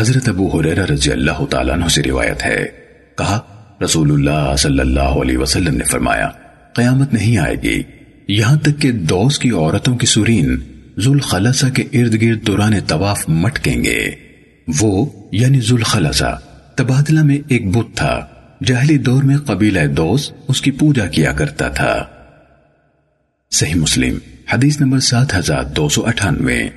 حضرت ابو حریرہ رضی اللہ تعالیٰ عنہ سے روایت ہے۔ کہا رسول اللہ صلی اللہ علیہ وسلم نے فرمایا، قیامت نہیں آئے گی۔ یہاں تک کہ دوس کی عورتوں کی سورین ذوالخلصہ کے ارد گرد دوران طواف مٹکیں گے۔ وہ یعنی ذوالخلصہ، تبادلہ میں ایک بت تھا۔ جہلی دور میں قبیلہ دوس اس کی پوجا کیا کرتا تھا۔ صحیح مسلم، حدیث نمبر سات ہزار دو سو اٹھانوے۔